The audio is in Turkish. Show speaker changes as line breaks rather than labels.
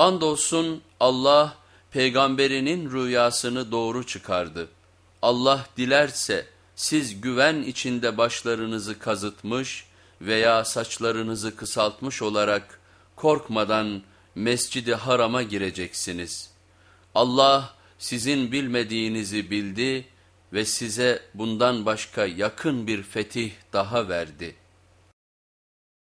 Andolsun Allah peygamberinin rüyasını doğru çıkardı. Allah dilerse siz güven içinde başlarınızı kazıtmış veya saçlarınızı kısaltmış olarak korkmadan mescidi harama gireceksiniz. Allah sizin bilmediğinizi bildi ve size bundan başka yakın bir fetih daha verdi.''